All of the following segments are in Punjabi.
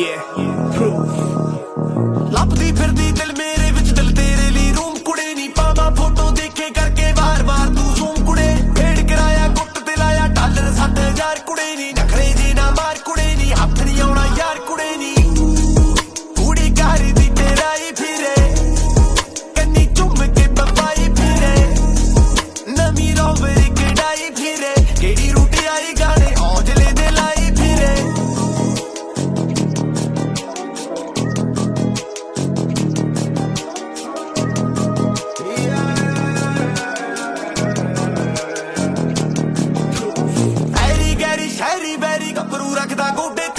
Yeah. go down.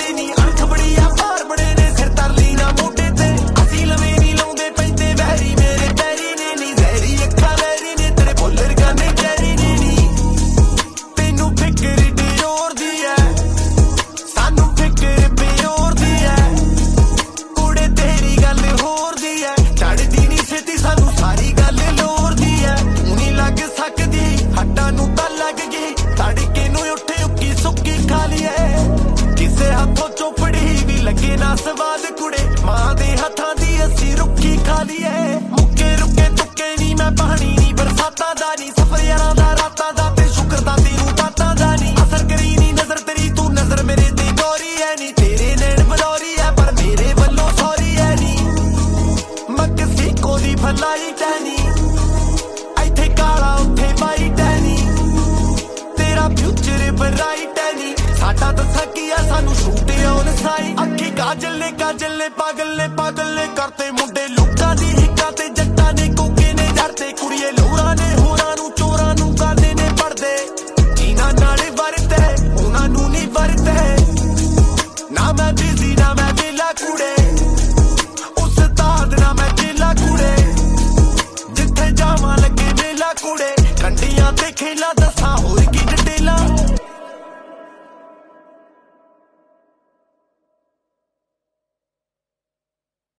ਆਈ ਅੱਖੀ ਕਾਜਲ ਨੇ ਕਾਜਲ ਨੇ ਪਾਗਲ ਨੇ ਪਾਗਲ ਨੇ ਕਰਤੇ ਮੁੰਡੇ ਲੋਕਾਂ ਦੀ ਹਿੱਕਾਂ ਤੇ ਜੱਟਾਂ ਨੇ ਕੋਕੇ ਨੇ ਡਰਦੇ ਕੁੜੀਏ ਲੋਰਾਂ ਨੇ ਹੋਰਾਂ ਨੂੰ ਚੋਰਾਂ ਨੂੰ ਕਾਦੇ ਨੇ ਪੜਦੇ ਇਹਨਾਂ ਨਾਲੇ ਵਰਤੇ ਉਹਨਾਂ ਨੂੰ ਨਹੀਂ ਵਰਤੇ ਨਾ ਮੈਂ ਬਿਜ਼ੀ ਨਾ ਮੈਂ ਵਿਲਾ ਕੁੜੇ ਉਸ ਤਾਦ ਨਾ ਮੈਂ ਜਿਲਾ ਕੁੜੇ ਜਿੱਥੇ ਜਾਵਾਂ ਲੱਗੇ ਮੇਲਾ ਕੁੜੇ ਕੰਡੀਆਂ ਤੇ ਖੇਲਾ ਦਸਾਂ ਹੋਏ